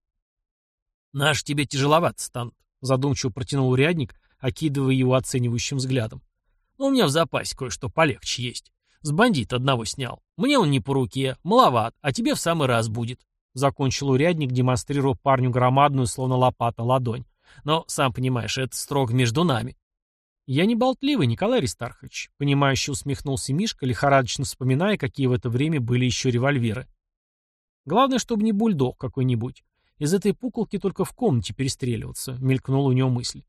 «Наш тебе тяжеловат станут», — задумчиво протянул урядник, окидывая его оценивающим взглядом. «Но у меня в запасе кое-что полегче есть. С бандита одного снял. Мне он не по руке, маловат, а тебе в самый раз будет», — закончил урядник, демонстрируя парню громадную, словно лопата, ладонь. «Но, сам понимаешь, это строго между нами». «Я не болтливый, Николай Аристархович», — понимающе усмехнулся Мишка, лихорадочно вспоминая, какие в это время были еще револьверы. «Главное, чтобы не бульдог какой-нибудь. Из этой пуколки только в комнате перестреливаться», — мелькнула у него мысль.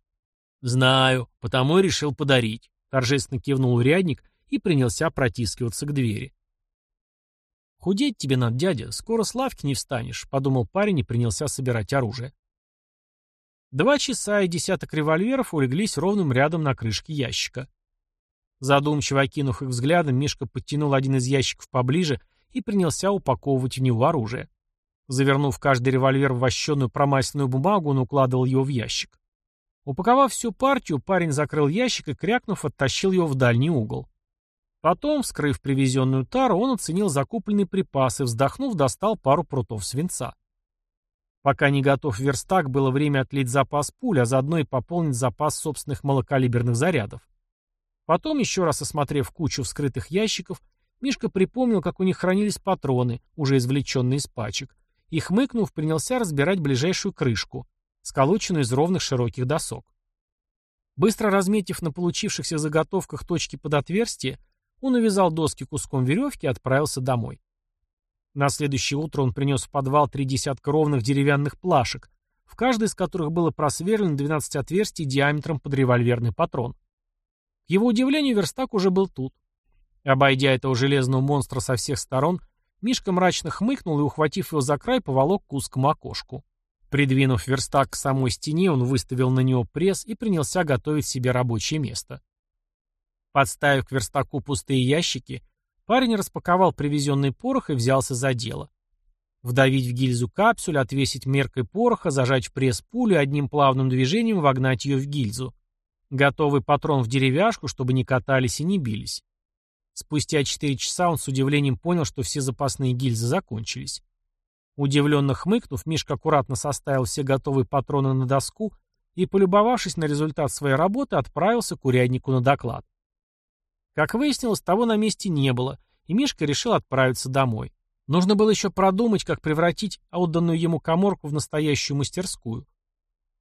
«Знаю, потому и решил подарить», — торжественно кивнул урядник и принялся протискиваться к двери. «Худеть тебе надо, дядя, скоро с лавки не встанешь», — подумал парень и принялся собирать оружие. Два часа и десяток револьверов улеглись ровным рядом на крышке ящика. Задумчиво окинув их взглядом, Мишка подтянул один из ящиков поближе и принялся упаковывать в него оружие. Завернув каждый револьвер в вощеную промасленную бумагу, он укладывал его в ящик. Упаковав всю партию, парень закрыл ящик и, крякнув, оттащил его в дальний угол. Потом, вскрыв привезенную тару, он оценил закупленные припасы, вздохнув, достал пару прутов свинца. Пока не готов верстак, было время отлить запас пуль, а заодно и пополнить запас собственных малокалиберных зарядов. Потом, еще раз осмотрев кучу вскрытых ящиков, Мишка припомнил, как у них хранились патроны, уже извлеченные из пачек, и, хмыкнув, принялся разбирать ближайшую крышку, сколоченную из ровных широких досок. Быстро разметив на получившихся заготовках точки под отверстие, он увязал доски куском веревки и отправился домой. На следующее утро он принес в подвал три десятка ровных деревянных плашек, в каждой из которых было просверлено 12 отверстий диаметром под револьверный патрон. К его удивлению, верстак уже был тут. Обойдя этого железного монстра со всех сторон, Мишка мрачно хмыкнул и, ухватив его за край, поволок к узкому окошку. Придвинув верстак к самой стене, он выставил на него пресс и принялся готовить себе рабочее место. Подставив к верстаку пустые ящики, Парень распаковал привезенный порох и взялся за дело. Вдавить в гильзу капсуль, отвесить меркой пороха, зажать в пресс пулю и одним плавным движением вогнать ее в гильзу. Готовый патрон в деревяшку, чтобы не катались и не бились. Спустя 4 часа он с удивлением понял, что все запасные гильзы закончились. Удивленно хмыкнув, Мишка аккуратно составил все готовые патроны на доску и, полюбовавшись на результат своей работы, отправился к уряднику на доклад. Как выяснилось, того на месте не было, и Мишка решил отправиться домой. Нужно было еще продумать, как превратить отданную ему коморку в настоящую мастерскую.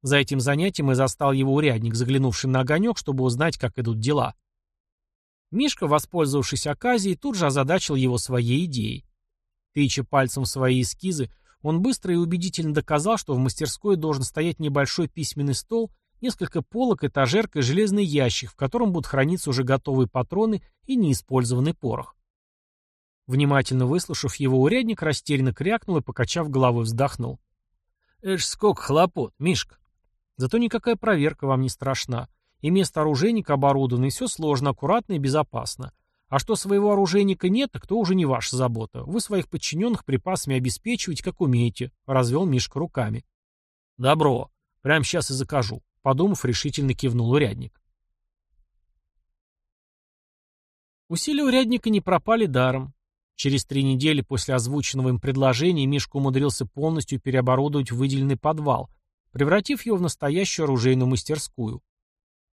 За этим занятием и застал его урядник, заглянувший на огонек, чтобы узнать, как идут дела. Мишка, воспользовавшись оказией, тут же озадачил его своей идеей. Тыча пальцем в свои эскизы, он быстро и убедительно доказал, что в мастерской должен стоять небольшой письменный стол несколько полок, этажерка и железный ящик, в котором будут храниться уже готовые патроны и неиспользованный порох. Внимательно выслушав его, урядник растерянно крякнул и, покачав головой, вздохнул. Ж сколько хлопот, Мишка. Зато никакая проверка вам не страшна. И место оружейника оборудовано, и все сложно, аккуратно и безопасно. А что своего оружейника нет, так то уже не ваша забота. Вы своих подчиненных припасами обеспечиваете, как умеете», — развел Мишка руками. «Добро. Прямо сейчас и закажу», — подумав, решительно кивнул урядник. Усилия урядника не пропали даром. Через три недели после озвученного им предложения Мишка умудрился полностью переоборудовать выделенный подвал, превратив его в настоящую оружейную мастерскую.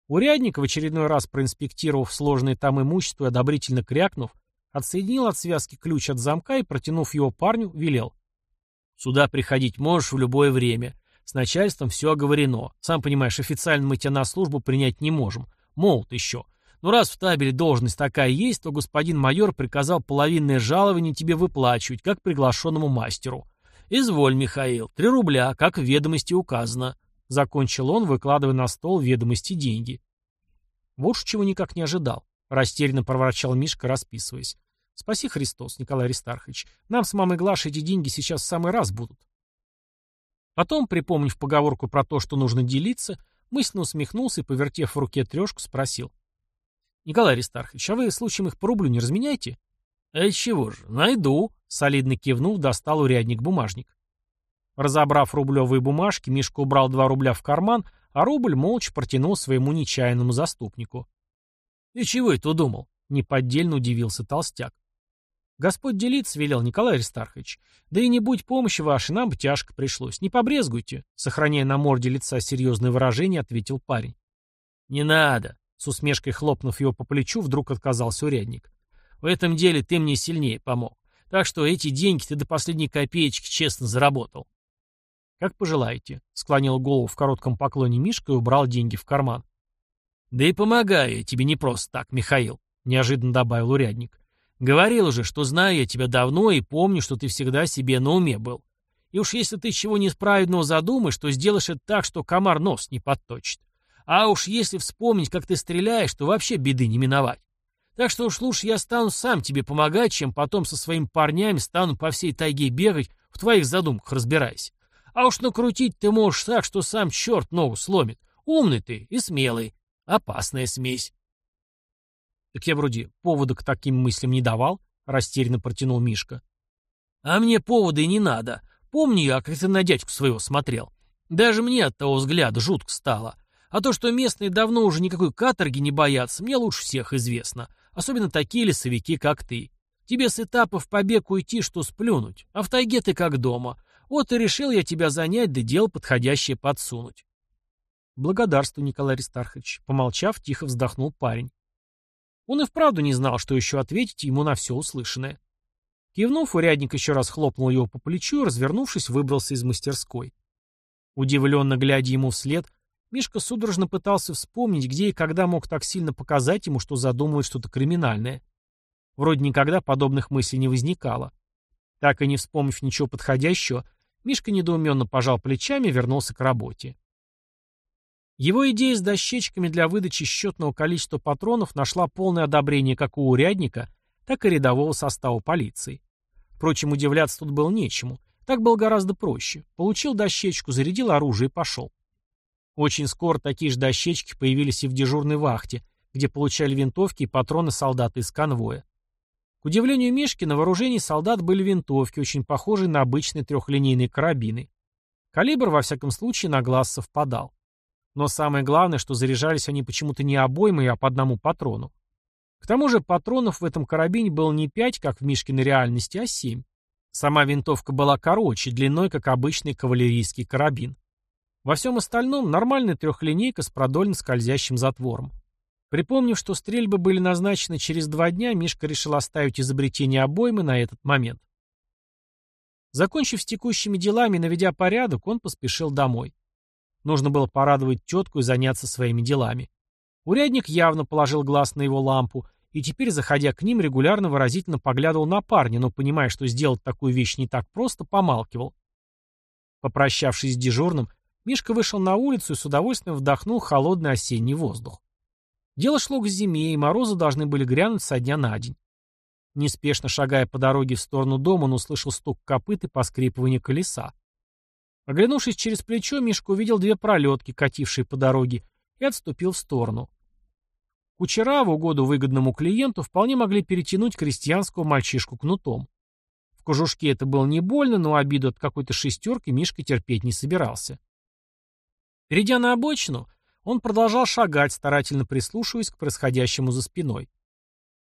Урядник, в очередной раз проинспектировав сложное там имущество и одобрительно крякнув, отсоединил от связки ключ от замка и, протянув его парню, велел. «Сюда приходить можешь в любое время. С начальством все оговорено. Сам понимаешь, официально мы тебя на службу принять не можем. Молод еще. Но раз в табеле должность такая есть, то господин майор приказал половинное жалование тебе выплачивать, как приглашенному мастеру. Изволь, Михаил, три рубля, как в ведомости указано. Закончил он, выкладывая на стол ведомости деньги. Вот уж чего никак не ожидал. Растерянно проворчал Мишка, расписываясь. Спаси Христос, Николай Аристархович. Нам с мамой Глашей эти деньги сейчас в самый раз будут. Потом, припомнив поговорку про то, что нужно делиться, мысленно усмехнулся и, повертев в руке трешку, спросил. «Николай Аристархович, а вы случаем их по рублю не разменяете?» «А чего же, найду», — солидно кивнув, достал урядник бумажник. Разобрав рублевые бумажки, Мишка убрал два рубля в карман, а рубль молча протянул своему нечаянному заступнику. «И чего это удумал?» — неподдельно удивился толстяк. «Господь делиться велел, Николай Аристархович. Да и не будь помощи вашей, нам бы тяжко пришлось. Не побрезгуйте», — сохраняя на морде лица серьезное выражение, ответил парень. «Не надо», с усмешкой хлопнув его по плечу, вдруг отказался урядник. «В этом деле ты мне сильнее помог. Так что эти деньги ты до последней копеечки честно заработал». «Как пожелаете», — склонил голову в коротком поклоне Мишка и убрал деньги в карман. «Да и помогаю я тебе не просто так, Михаил», — неожиданно добавил урядник. «Говорил уже, что знаю я тебя давно и помню, что ты всегда себе на уме был. И уж если ты чего несправедного задумаешь, то сделаешь это так, что комар нос не подточит. А уж если вспомнить, как ты стреляешь, то вообще беды не миновать. Так что уж лучше я стану сам тебе помогать, чем потом со своими парнями стану по всей тайге бегать, в твоих задумках разбираясь. А уж накрутить ты можешь так, что сам черт ногу сломит. Умный ты и смелый. Опасная смесь. Так я вроде повода к таким мыслям не давал, растерянно протянул Мишка. А мне повода и не надо. Помню я, как ты на дядьку своего смотрел. Даже мне от того взгляда жутко стало. А то, что местные давно уже никакой каторги не боятся, мне лучше всех известно. Особенно такие лесовики, как ты. Тебе с этапов побег уйти, что сплюнуть. А в тайге ты как дома. Вот и решил я тебя занять, да дело подходящее подсунуть. Благодарствую, Николай Аристархович. Помолчав, тихо вздохнул парень. Он и вправду не знал, что еще ответить ему на все услышанное. Кивнув, урядник еще раз хлопнул его по плечу и, развернувшись, выбрался из мастерской. Удивленно глядя ему вслед, Мишка судорожно пытался вспомнить, где и когда мог так сильно показать ему, что задумывает что-то криминальное. Вроде никогда подобных мыслей не возникало. Так и не вспомнив ничего подходящего, Мишка недоуменно пожал плечами и вернулся к работе. Его идея с дощечками для выдачи счетного количества патронов нашла полное одобрение как у урядника, так и рядового состава полиции. Впрочем, удивляться тут было нечему. Так было гораздо проще. Получил дощечку, зарядил оружие и пошел. Очень скоро такие же дощечки появились и в дежурной вахте, где получали винтовки и патроны солдаты из конвоя. К удивлению Мишки, на вооружении солдат были винтовки, очень похожие на обычные трехлинейные карабины. Калибр, во всяком случае, на глаз совпадал. Но самое главное, что заряжались они почему-то не обоймой, а по одному патрону. К тому же патронов в этом карабине было не пять, как в Мишкиной реальности, а семь. Сама винтовка была короче, длиной, как обычный кавалерийский карабин. Во всем остальном нормальная трехлинейка с продольно скользящим затвором. Припомнив, что стрельбы были назначены через два дня, Мишка решил оставить изобретение обоймы на этот момент. Закончив с текущими делами наведя порядок, он поспешил домой. Нужно было порадовать тетку и заняться своими делами. Урядник явно положил глаз на его лампу, и теперь, заходя к ним, регулярно выразительно поглядывал на парня, но, понимая, что сделать такую вещь не так просто, помалкивал. Попрощавшись с дежурным, Мишка вышел на улицу и с удовольствием вдохнул холодный осенний воздух. Дело шло к зиме, и морозы должны были грянуть со дня на день. Неспешно шагая по дороге в сторону дома, он услышал стук копыт и поскрипывание колеса. Оглянувшись через плечо, Мишка увидел две пролетки, катившие по дороге, и отступил в сторону. Кучера, в угоду выгодному клиенту, вполне могли перетянуть крестьянского мальчишку кнутом. В кожушке это было не больно, но обиду от какой-то шестерки Мишка терпеть не собирался. Перейдя на обочину, он продолжал шагать, старательно прислушиваясь к происходящему за спиной.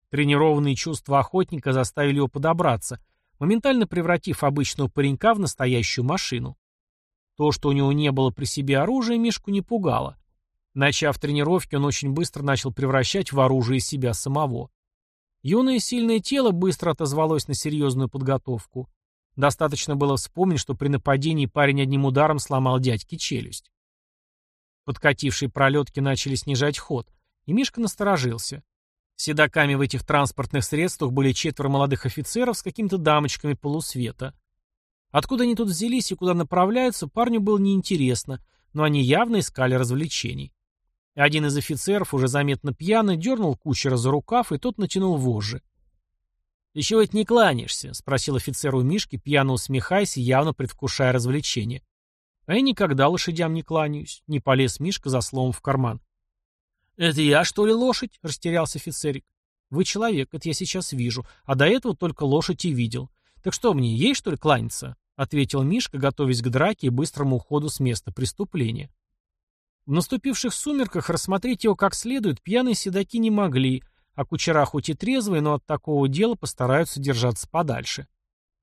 Тренированные чувства охотника заставили его подобраться, моментально превратив обычного паренька в настоящую машину. То, что у него не было при себе оружия, Мишку не пугало. Начав тренировки, он очень быстро начал превращать в оружие себя самого. Юное сильное тело быстро отозвалось на серьезную подготовку. Достаточно было вспомнить, что при нападении парень одним ударом сломал дядьке челюсть. Подкатившие пролетки начали снижать ход, и Мишка насторожился. Седоками в этих транспортных средствах были четверо молодых офицеров с какими-то дамочками полусвета. Откуда они тут взялись и куда направляются, парню было неинтересно, но они явно искали развлечений. Один из офицеров, уже заметно пьяный, дернул кучера за рукав, и тот натянул вожжи. «Ты чего это не кланяешься?» — спросил офицер у Мишки, пьяно усмехаясь, явно предвкушая развлечение. «А я никогда лошадям не кланяюсь», — не полез Мишка за словом в карман. «Это я, что ли, лошадь?» — растерялся офицерик. «Вы человек, это я сейчас вижу, а до этого только лошадь и видел. Так что мне, ей, что ли, кланяться?» — ответил Мишка, готовясь к драке и быстрому уходу с места преступления. В наступивших сумерках рассмотреть его как следует пьяные седаки не могли, а кучера хоть и трезвые, но от такого дела постараются держаться подальше.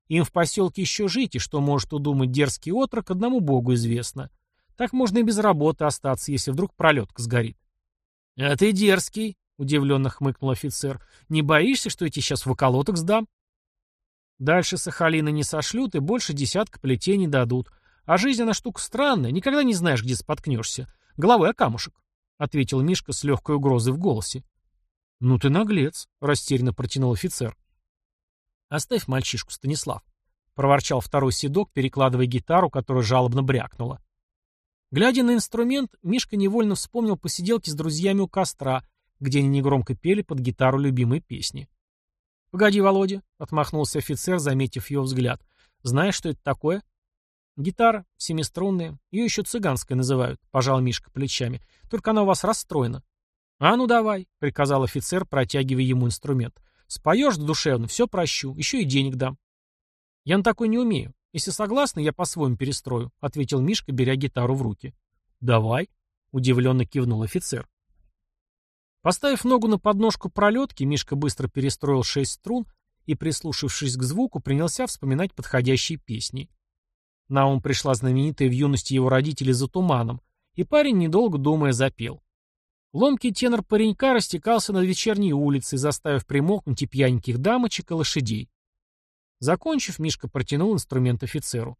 Им в поселке еще жить, и что может удумать дерзкий отрок, одному богу известно. Так можно и без работы остаться, если вдруг пролетка сгорит. — А ты дерзкий, — удивленно хмыкнул офицер. — Не боишься, что я тебе сейчас в околоток сдам? Дальше Сахалина не сошлют и больше десятка плетей не дадут. А жизнь она штука странная, никогда не знаешь, где споткнешься. Головой о камушек, — ответил Мишка с легкой угрозой в голосе. — Ну ты наглец, — растерянно протянул офицер. — Оставь мальчишку, Станислав, — проворчал второй седок, перекладывая гитару, которая жалобно брякнула. Глядя на инструмент, Мишка невольно вспомнил посиделки с друзьями у костра, где они негромко пели под гитару любимой песни. «Погоди, Володя», — отмахнулся офицер, заметив его взгляд. «Знаешь, что это такое?» «Гитара, семиструнная. Ее еще цыганская называют», — пожал Мишка плечами. «Только она у вас расстроена». «А ну давай», — приказал офицер, протягивая ему инструмент. «Споешь душевно, все прощу, еще и денег дам». «Я на такой не умею. Если согласны, я по-своему перестрою», — ответил Мишка, беря гитару в руки. «Давай», — удивленно кивнул офицер. Поставив ногу на подножку пролетки, Мишка быстро перестроил шесть струн и, прислушавшись к звуку, принялся вспоминать подходящие песни. На ум пришла знаменитая в юности его родителей за туманом, и парень, недолго думая, запел. Ломкий тенор паренька растекался над вечерней улицей, заставив примолкнуть и пьяненьких дамочек, и лошадей. Закончив, Мишка протянул инструмент офицеру.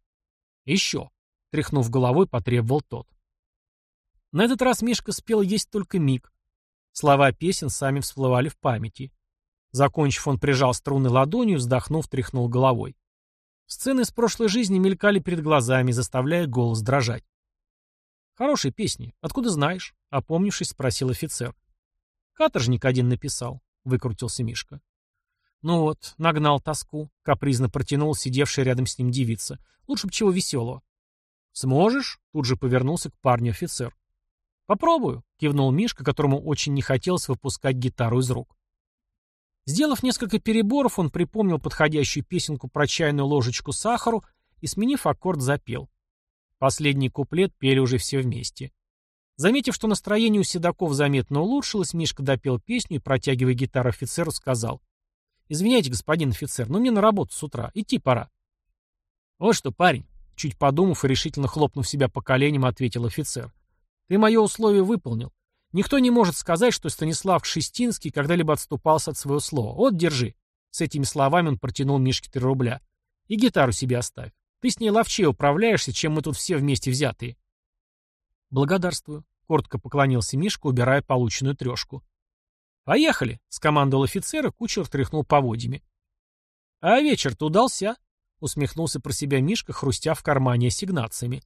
«Еще!» — тряхнув головой, потребовал тот. На этот раз Мишка спел «Есть только миг». Слова песен сами всплывали в памяти. Закончив, он прижал струны ладонью, вздохнув, тряхнул головой. Сцены из прошлой жизни мелькали перед глазами, заставляя голос дрожать. «Хорошие песни. Откуда знаешь?» — опомнившись, спросил офицер. «Каторжник один написал», — выкрутился Мишка. «Ну вот, нагнал тоску», — капризно протянул сидевшая рядом с ним девица. «Лучше б чего веселого». «Сможешь?» — тут же повернулся к парню офицер. «Попробую», — кивнул Мишка, которому очень не хотелось выпускать гитару из рук. Сделав несколько переборов, он припомнил подходящую песенку про чайную ложечку сахару и, сменив аккорд, запел. Последний куплет пели уже все вместе. Заметив, что настроение у седаков заметно улучшилось, Мишка допел песню и, протягивая гитару офицеру, сказал. «Извиняйте, господин офицер, но мне на работу с утра. Идти пора». «Вот что, парень», — чуть подумав и решительно хлопнув себя по коленям, ответил офицер. «Ты мое условие выполнил. Никто не может сказать, что Станислав Кшестинский когда-либо отступался от своего слова. Вот, держи. С этими словами он протянул Мишке три рубля. И гитару себе оставь. Ты с ней ловчее управляешься, чем мы тут все вместе взятые. Благодарствую. Коротко поклонился Мишка, убирая полученную трешку. «Поехали!» — скомандовал офицер, и кучер тряхнул поводьями. «А вечер-то удался!» — усмехнулся про себя Мишка, хрустя в кармане ассигнациями.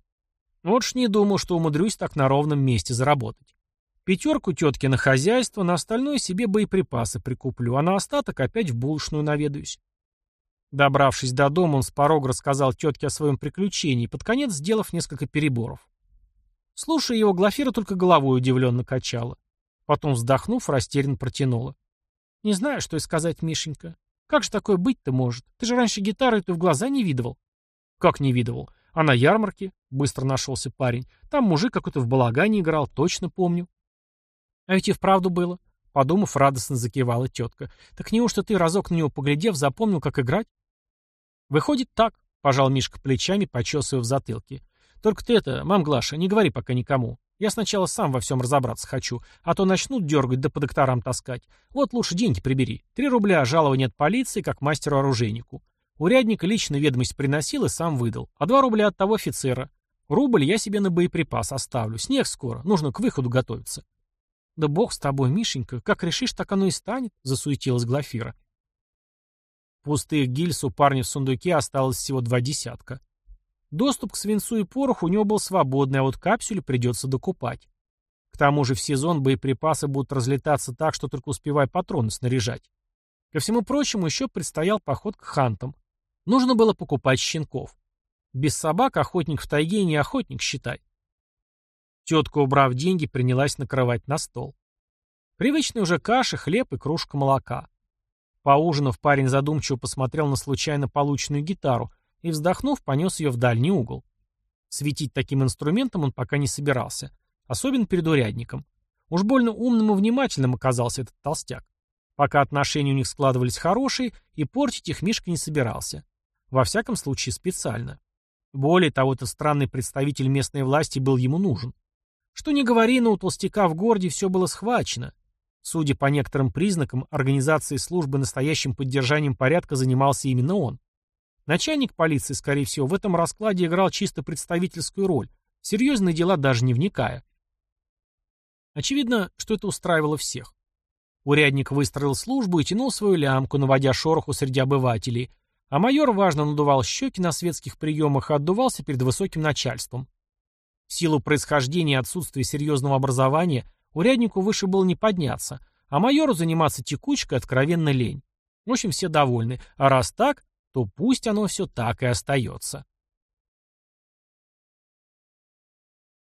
«Вот ж не думал, что умудрюсь так на ровном месте заработать. Пятерку тетки на хозяйство, на остальное себе боеприпасы прикуплю, а на остаток опять в булочную наведаюсь. Добравшись до дома, он с порога рассказал тетке о своем приключении, под конец сделав несколько переборов. Слушая его, Глафира только головой удивленно качала. Потом, вздохнув, растерянно протянула. «Не знаю, что и сказать, Мишенька. Как же такое быть-то может? Ты же раньше гитары-то в глаза не видывал». «Как не видывал? А на ярмарке?» — быстро нашелся парень. «Там мужик какой-то в балагане играл, точно помню». «А ведь и вправду было», — подумав, радостно закивала тетка. «Так неужто ты, разок на него поглядев, запомнил, как играть?» «Выходит так», — пожал Мишка плечами, почесывая в затылке. «Только ты это, мам Глаша, не говори пока никому. Я сначала сам во всем разобраться хочу, а то начнут дергать да по докторам таскать. Вот лучше деньги прибери. Три рубля жалования от полиции, как мастеру-оружейнику. Урядник лично ведомость приносил и сам выдал. А два рубля от того офицера. Рубль я себе на боеприпас оставлю. Снег скоро, нужно к выходу готовиться». «Да бог с тобой, Мишенька, как решишь, так оно и станет», — засуетилась Глафира. Пустых гильз у парня в сундуке осталось всего два десятка. Доступ к свинцу и пороху у него был свободный, а вот капсюль придется докупать. К тому же в сезон боеприпасы будут разлетаться так, что только успевай патроны снаряжать. Ко всему прочему, еще предстоял поход к хантам. Нужно было покупать щенков. Без собак охотник в тайге не охотник, считай. Тетка, убрав деньги, принялась накрывать на стол. Привычная уже каша, хлеб и кружка молока. Поужинав, парень задумчиво посмотрел на случайно полученную гитару и, вздохнув, понес ее в дальний угол. Светить таким инструментом он пока не собирался, особенно перед урядником. Уж больно умным и внимательным оказался этот толстяк. Пока отношения у них складывались хорошие, и портить их Мишка не собирался. Во всяком случае, специально. Более того, этот странный представитель местной власти был ему нужен. Что ни говори, но у толстяка в городе все было схвачено. Судя по некоторым признакам, организацией службы настоящим поддержанием порядка занимался именно он. Начальник полиции, скорее всего, в этом раскладе играл чисто представительскую роль, в серьезные дела даже не вникая. Очевидно, что это устраивало всех. Урядник выстроил службу и тянул свою лямку, наводя шороху среди обывателей, а майор важно надувал щеки на светских приемах и отдувался перед высоким начальством. В силу происхождения и отсутствия серьезного образования Уряднику выше было не подняться, а майору заниматься текучкой откровенно лень. В общем, все довольны. А раз так, то пусть оно все так и остается.